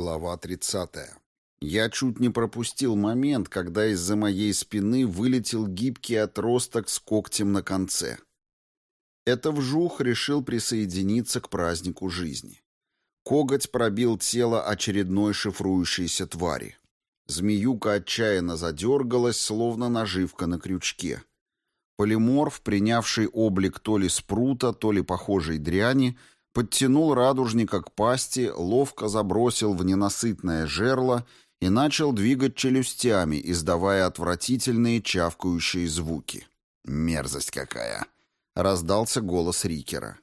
Глава 30. Я чуть не пропустил момент, когда из-за моей спины вылетел гибкий отросток с когтем на конце. Это вжух решил присоединиться к празднику жизни. Коготь пробил тело очередной шифрующейся твари. Змеюка отчаянно задергалась, словно наживка на крючке. Полиморф, принявший облик то ли спрута, то ли похожей дряни, — подтянул радужника к пасти, ловко забросил в ненасытное жерло и начал двигать челюстями, издавая отвратительные чавкающие звуки. «Мерзость какая!» — раздался голос Рикера.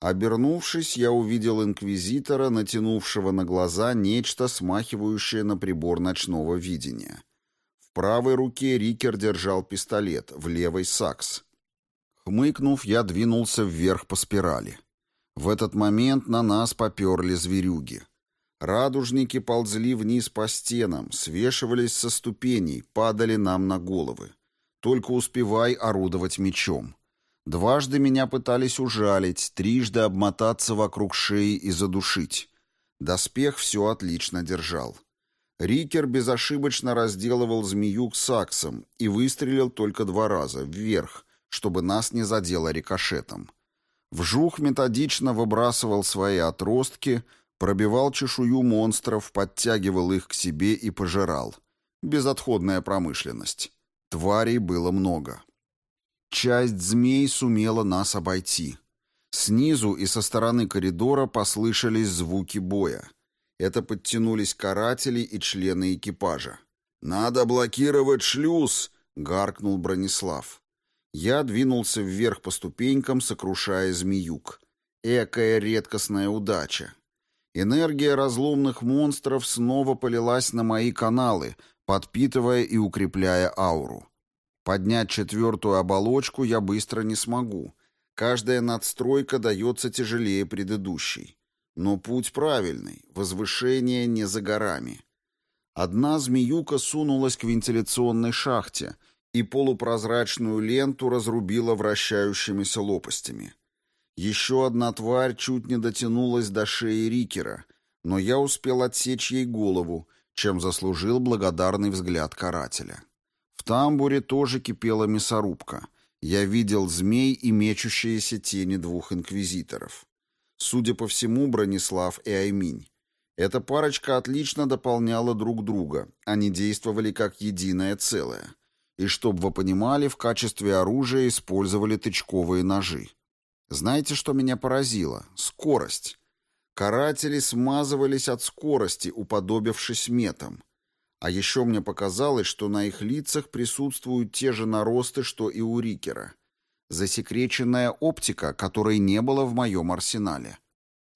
Обернувшись, я увидел инквизитора, натянувшего на глаза нечто, смахивающее на прибор ночного видения. В правой руке Рикер держал пистолет, в левой — сакс. Хмыкнув, я двинулся вверх по спирали. В этот момент на нас поперли зверюги. Радужники ползли вниз по стенам, свешивались со ступеней, падали нам на головы. Только успевай орудовать мечом. Дважды меня пытались ужалить, трижды обмотаться вокруг шеи и задушить. Доспех все отлично держал. Рикер безошибочно разделывал змею к саксам и выстрелил только два раза, вверх, чтобы нас не задело рикошетом. Вжух методично выбрасывал свои отростки, пробивал чешую монстров, подтягивал их к себе и пожирал. Безотходная промышленность. Тварей было много. Часть змей сумела нас обойти. Снизу и со стороны коридора послышались звуки боя. Это подтянулись каратели и члены экипажа. «Надо блокировать шлюз!» — гаркнул Бронислав. Я двинулся вверх по ступенькам, сокрушая змеюк. Экая редкостная удача. Энергия разломных монстров снова полилась на мои каналы, подпитывая и укрепляя ауру. Поднять четвертую оболочку я быстро не смогу. Каждая надстройка дается тяжелее предыдущей. Но путь правильный, возвышение не за горами. Одна змеюка сунулась к вентиляционной шахте — и полупрозрачную ленту разрубила вращающимися лопастями. Еще одна тварь чуть не дотянулась до шеи Рикера, но я успел отсечь ей голову, чем заслужил благодарный взгляд карателя. В тамбуре тоже кипела мясорубка. Я видел змей и мечущиеся тени двух инквизиторов. Судя по всему, Бронислав и Айминь. Эта парочка отлично дополняла друг друга, они действовали как единое целое — и, чтобы вы понимали, в качестве оружия использовали тычковые ножи. Знаете, что меня поразило? Скорость. Каратели смазывались от скорости, уподобившись метам. А еще мне показалось, что на их лицах присутствуют те же наросты, что и у Рикера. Засекреченная оптика, которой не было в моем арсенале.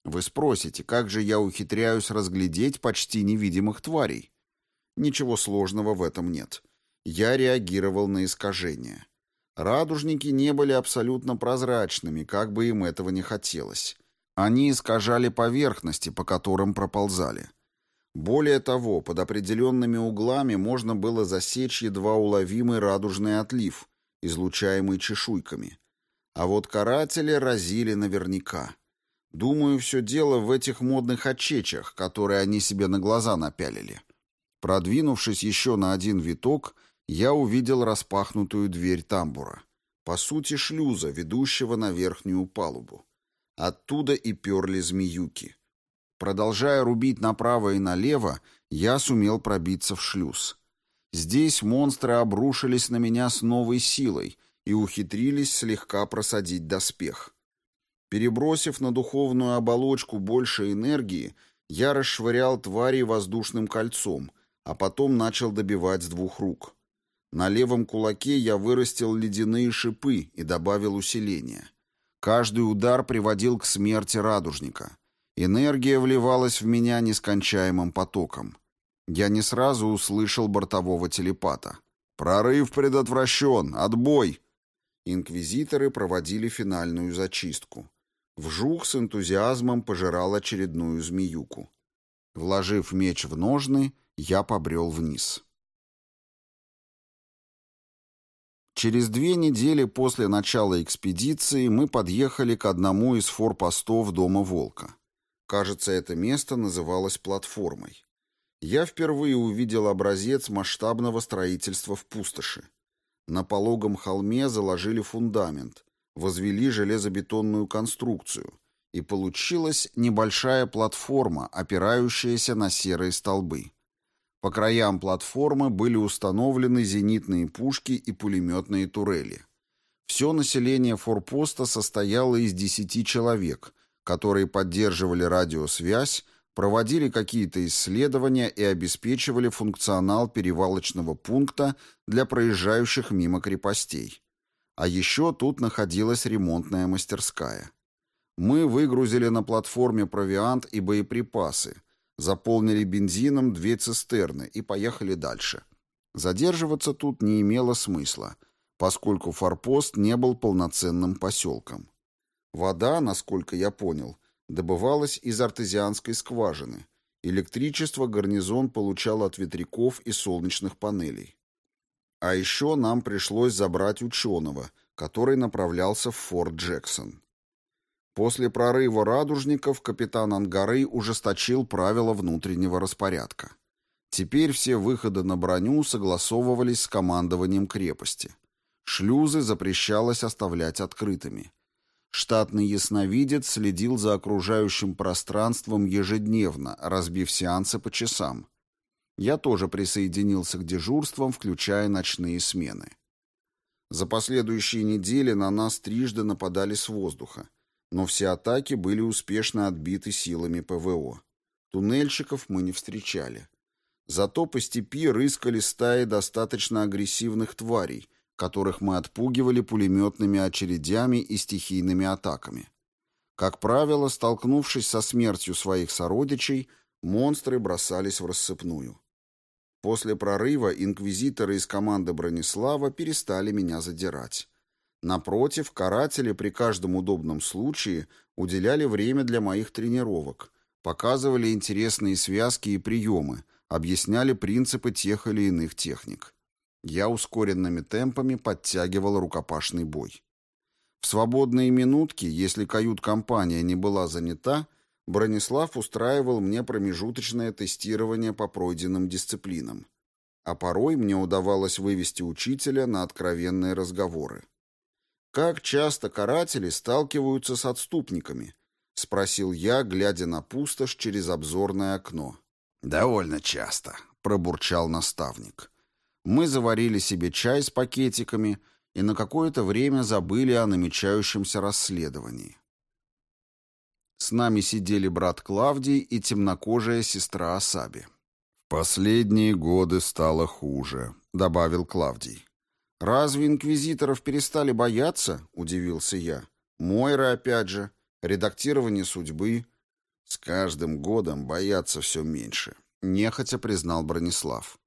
Вы спросите, как же я ухитряюсь разглядеть почти невидимых тварей? Ничего сложного в этом нет я реагировал на искажения. Радужники не были абсолютно прозрачными, как бы им этого не хотелось. Они искажали поверхности, по которым проползали. Более того, под определенными углами можно было засечь едва уловимый радужный отлив, излучаемый чешуйками. А вот каратели разили наверняка. Думаю, все дело в этих модных очечах, которые они себе на глаза напялили. Продвинувшись еще на один виток, я увидел распахнутую дверь тамбура. По сути, шлюза, ведущего на верхнюю палубу. Оттуда и перли змеюки. Продолжая рубить направо и налево, я сумел пробиться в шлюз. Здесь монстры обрушились на меня с новой силой и ухитрились слегка просадить доспех. Перебросив на духовную оболочку больше энергии, я расшвырял твари воздушным кольцом, а потом начал добивать с двух рук. На левом кулаке я вырастил ледяные шипы и добавил усиления. Каждый удар приводил к смерти радужника. Энергия вливалась в меня нескончаемым потоком. Я не сразу услышал бортового телепата. «Прорыв предотвращен! Отбой!» Инквизиторы проводили финальную зачистку. Вжух с энтузиазмом пожирал очередную змеюку. Вложив меч в ножны, я побрел вниз. Через две недели после начала экспедиции мы подъехали к одному из форпостов Дома Волка. Кажется, это место называлось платформой. Я впервые увидел образец масштабного строительства в пустоши. На пологом холме заложили фундамент, возвели железобетонную конструкцию, и получилась небольшая платформа, опирающаяся на серые столбы. По краям платформы были установлены зенитные пушки и пулеметные турели. Все население форпоста состояло из десяти человек, которые поддерживали радиосвязь, проводили какие-то исследования и обеспечивали функционал перевалочного пункта для проезжающих мимо крепостей. А еще тут находилась ремонтная мастерская. Мы выгрузили на платформе провиант и боеприпасы, заполнили бензином две цистерны и поехали дальше. Задерживаться тут не имело смысла, поскольку форпост не был полноценным поселком. Вода, насколько я понял, добывалась из артезианской скважины. Электричество гарнизон получал от ветряков и солнечных панелей. А еще нам пришлось забрать ученого, который направлялся в Форт Джексон. После прорыва радужников капитан Ангары ужесточил правила внутреннего распорядка. Теперь все выходы на броню согласовывались с командованием крепости. Шлюзы запрещалось оставлять открытыми. Штатный ясновидец следил за окружающим пространством ежедневно, разбив сеансы по часам. Я тоже присоединился к дежурствам, включая ночные смены. За последующие недели на нас трижды нападали с воздуха, но все атаки были успешно отбиты силами ПВО. Туннельщиков мы не встречали. Зато по степи рыскали стаи достаточно агрессивных тварей — которых мы отпугивали пулеметными очередями и стихийными атаками. Как правило, столкнувшись со смертью своих сородичей, монстры бросались в рассыпную. После прорыва инквизиторы из команды Бронислава перестали меня задирать. Напротив, каратели при каждом удобном случае уделяли время для моих тренировок, показывали интересные связки и приемы, объясняли принципы тех или иных техник. Я ускоренными темпами подтягивал рукопашный бой. В свободные минутки, если кают-компания не была занята, Бронислав устраивал мне промежуточное тестирование по пройденным дисциплинам. А порой мне удавалось вывести учителя на откровенные разговоры. «Как часто каратели сталкиваются с отступниками?» — спросил я, глядя на пустошь через обзорное окно. «Довольно часто», — пробурчал наставник. Мы заварили себе чай с пакетиками и на какое-то время забыли о намечающемся расследовании. С нами сидели брат Клавдий и темнокожая сестра Асаби. «В последние годы стало хуже», — добавил Клавдий. «Разве инквизиторов перестали бояться?» — удивился я. «Мойра опять же. Редактирование судьбы». «С каждым годом боятся все меньше», — нехотя признал Бронислав.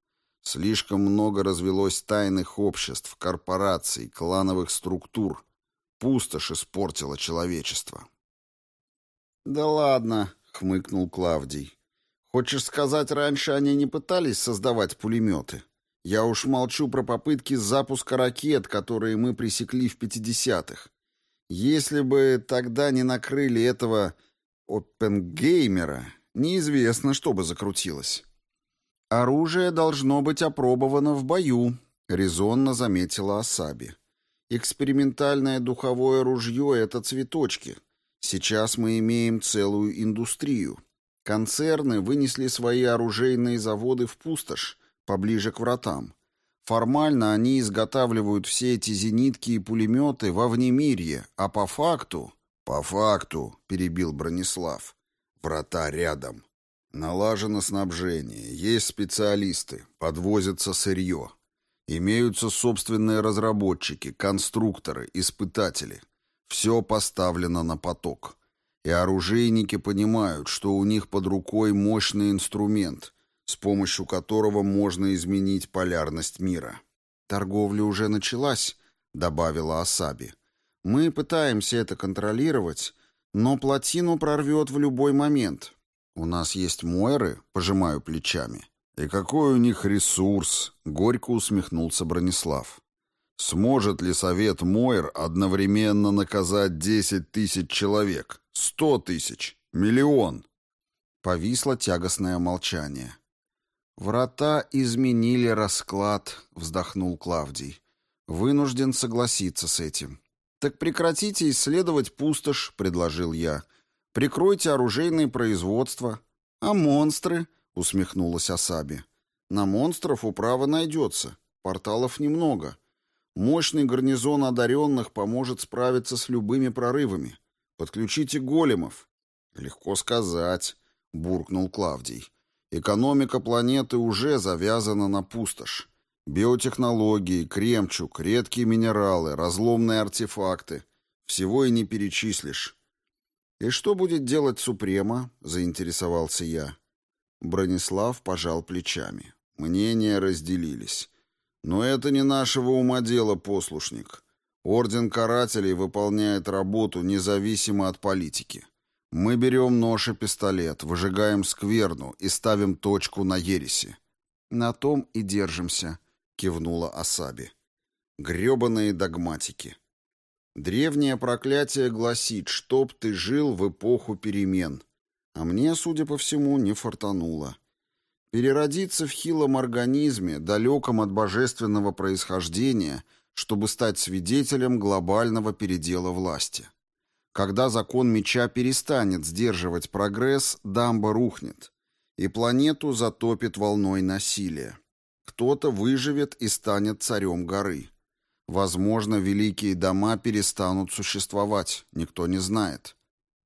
Слишком много развелось тайных обществ, корпораций, клановых структур. Пустошь испортила человечество. «Да ладно», — хмыкнул Клавдий. «Хочешь сказать, раньше они не пытались создавать пулеметы? Я уж молчу про попытки запуска ракет, которые мы пресекли в 50-х. Если бы тогда не накрыли этого Оппенгеймера, неизвестно, что бы закрутилось». «Оружие должно быть опробовано в бою», — резонно заметила Асаби. «Экспериментальное духовое ружье — это цветочки. Сейчас мы имеем целую индустрию. Концерны вынесли свои оружейные заводы в пустошь, поближе к вратам. Формально они изготавливают все эти зенитки и пулеметы во внемирье, а по факту...» «По факту», — перебил Бронислав, — «врата рядом». Налажено снабжение, есть специалисты, подвозится сырье. Имеются собственные разработчики, конструкторы, испытатели. Все поставлено на поток. И оружейники понимают, что у них под рукой мощный инструмент, с помощью которого можно изменить полярность мира. «Торговля уже началась», — добавила Асаби. «Мы пытаемся это контролировать, но плотину прорвет в любой момент. «У нас есть Мойры?» — пожимаю плечами. «И какой у них ресурс?» — горько усмехнулся Бронислав. «Сможет ли совет Мойр одновременно наказать десять тысяч человек? Сто тысяч? Миллион? Повисло тягостное молчание. «Врата изменили расклад», — вздохнул Клавдий. «Вынужден согласиться с этим». «Так прекратите исследовать пустошь», — предложил я. «Прикройте оружейные производства». «А монстры?» — усмехнулась Асаби. «На монстров управа найдется. Порталов немного. Мощный гарнизон одаренных поможет справиться с любыми прорывами. Подключите големов». «Легко сказать», — буркнул Клавдий. «Экономика планеты уже завязана на пустошь. Биотехнологии, кремчуг, редкие минералы, разломные артефакты. Всего и не перечислишь». «И что будет делать Супрема?» — заинтересовался я. Бронислав пожал плечами. Мнения разделились. «Но это не нашего ума дело, послушник. Орден карателей выполняет работу независимо от политики. Мы берем нож и пистолет, выжигаем скверну и ставим точку на ереси. На том и держимся, кивнула Асаби. Грёбаные догматики. Древнее проклятие гласит, чтоб ты жил в эпоху перемен. А мне, судя по всему, не фартануло. Переродиться в хилом организме, далеком от божественного происхождения, чтобы стать свидетелем глобального передела власти. Когда закон меча перестанет сдерживать прогресс, дамба рухнет, и планету затопит волной насилия. Кто-то выживет и станет царем горы. Возможно, великие дома перестанут существовать, никто не знает.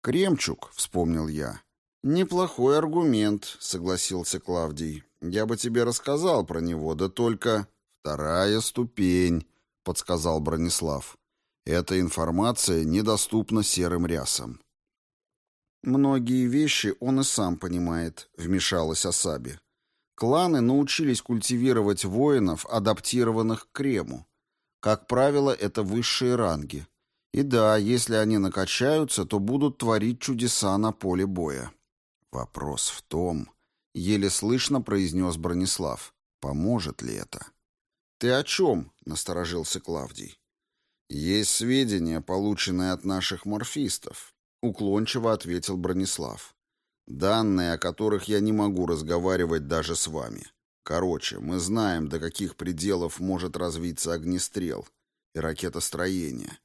«Кремчук», — вспомнил я. «Неплохой аргумент», — согласился Клавдий. «Я бы тебе рассказал про него, да только...» «Вторая ступень», — подсказал Бронислав. Эта информация недоступна серым рясам. «Многие вещи он и сам понимает», — вмешалась Асаби. «Кланы научились культивировать воинов, адаптированных к крему. Как правило, это высшие ранги. И да, если они накачаются, то будут творить чудеса на поле боя». «Вопрос в том», — еле слышно произнес Бронислав, — «поможет ли это?» «Ты о чем?» — насторожился Клавдий. «Есть сведения, полученные от наших морфистов», — уклончиво ответил Бронислав. «Данные, о которых я не могу разговаривать даже с вами. Короче, мы знаем, до каких пределов может развиться огнестрел и ракетостроение.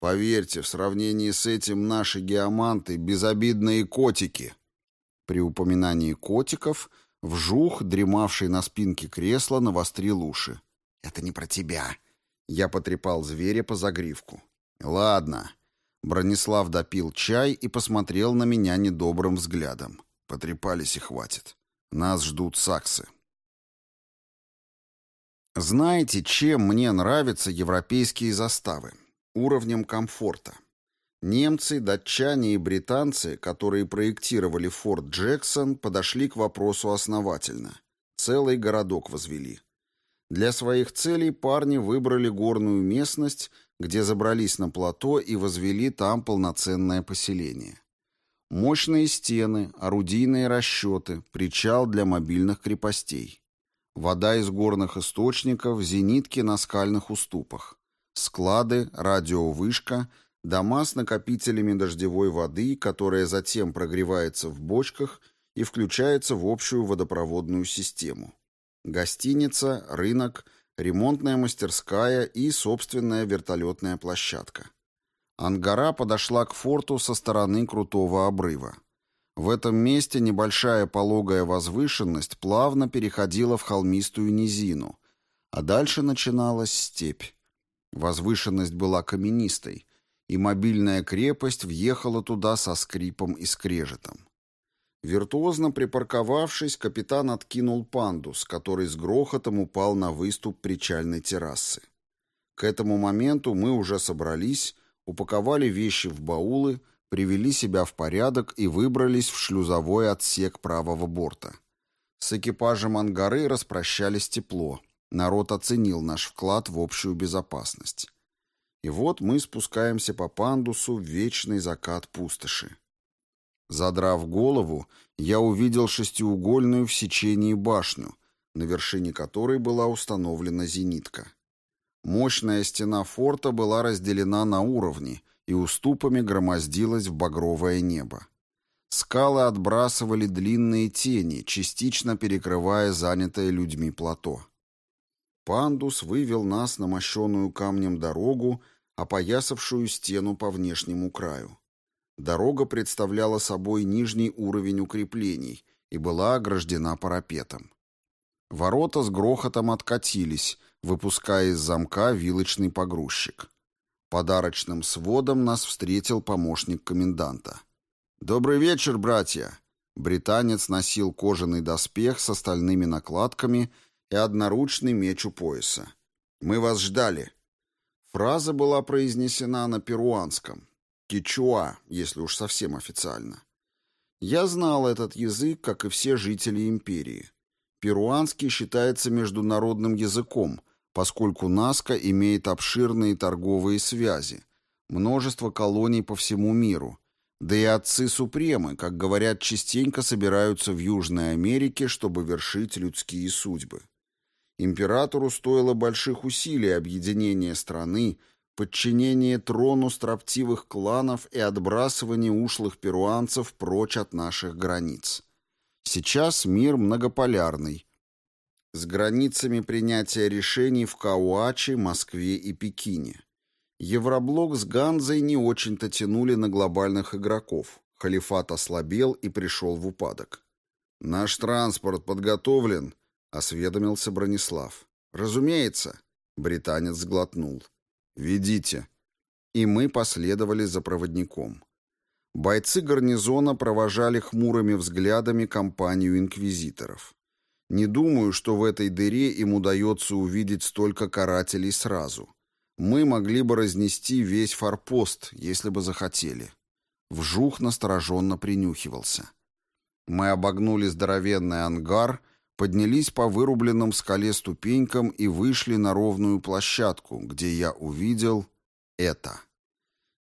Поверьте, в сравнении с этим наши геоманты — безобидные котики». При упоминании котиков вжух, дремавший на спинке кресла, навострил уши. «Это не про тебя», я потрепал зверя по загривку. «Ладно». Бронислав допил чай и посмотрел на меня недобрым взглядом. Потрепались и хватит. Нас ждут саксы. Знаете, чем мне нравятся европейские заставы? Уровнем комфорта. Немцы, датчане и британцы, которые проектировали форт Джексон, подошли к вопросу основательно. Целый городок возвели. Для своих целей парни выбрали горную местность, где забрались на плато и возвели там полноценное поселение. Мощные стены, орудийные расчеты, причал для мобильных крепостей. Вода из горных источников, зенитки на скальных уступах. Склады, радиовышка, дома с накопителями дождевой воды, которая затем прогревается в бочках и включается в общую водопроводную систему. Гостиница, рынок, ремонтная мастерская и собственная вертолетная площадка. Ангара подошла к форту со стороны крутого обрыва. В этом месте небольшая пологая возвышенность плавно переходила в холмистую низину, а дальше начиналась степь. Возвышенность была каменистой, и мобильная крепость въехала туда со скрипом и скрежетом. Виртуозно припарковавшись, капитан откинул пандус, который с грохотом упал на выступ причальной террасы. К этому моменту мы уже собрались, упаковали вещи в баулы, привели себя в порядок и выбрались в шлюзовой отсек правого борта. С экипажем ангары распрощались тепло. Народ оценил наш вклад в общую безопасность. И вот мы спускаемся по пандусу в вечный закат пустоши. Задрав голову, я увидел шестиугольную в сечении башню, на вершине которой была установлена зенитка. Мощная стена форта была разделена на уровни и уступами громоздилась в багровое небо. Скалы отбрасывали длинные тени, частично перекрывая занятое людьми плато. Пандус вывел нас на мощеную камнем дорогу, опоясавшую стену по внешнему краю. Дорога представляла собой нижний уровень укреплений и была ограждена парапетом. Ворота с грохотом откатились, выпуская из замка вилочный погрузчик. Подарочным сводом нас встретил помощник коменданта. «Добрый вечер, братья!» Британец носил кожаный доспех с остальными накладками и одноручный меч у пояса. «Мы вас ждали!» Фраза была произнесена на перуанском. Кичуа, если уж совсем официально. Я знал этот язык, как и все жители империи. Перуанский считается международным языком, поскольку Наска имеет обширные торговые связи, множество колоний по всему миру – да и отцы Супремы, как говорят, частенько собираются в Южной Америке, чтобы вершить людские судьбы. Императору стоило больших усилий объединения страны, подчинения трону строптивых кланов и отбрасывания ушлых перуанцев прочь от наших границ. Сейчас мир многополярный, с границами принятия решений в Кауачи, Москве и Пекине. Евроблок с Ганзой не очень-то тянули на глобальных игроков. Халифат ослабел и пришел в упадок. «Наш транспорт подготовлен», — осведомился Бронислав. «Разумеется», — британец сглотнул. «Ведите». И мы последовали за проводником. Бойцы гарнизона провожали хмурыми взглядами компанию инквизиторов. Не думаю, что в этой дыре им удается увидеть столько карателей сразу мы могли бы разнести весь форпост, если бы захотели. Вжух настороженно принюхивался. Мы обогнули здоровенный ангар, поднялись по вырубленным в скале ступенькам и вышли на ровную площадку, где я увидел это.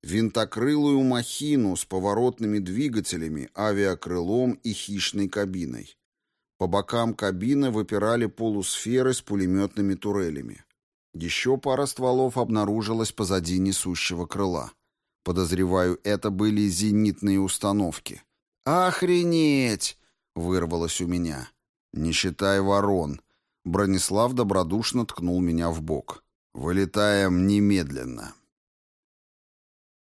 Винтокрылую махину с поворотными двигателями, авиакрылом и хищной кабиной. По бокам кабины выпирали полусферы с пулеметными турелями. Еще пара стволов обнаружилась позади несущего крыла. Подозреваю, это были зенитные установки. «Охренеть!» — вырвалось у меня. «Не считай ворон». Бронислав добродушно ткнул меня в бок. «Вылетаем немедленно».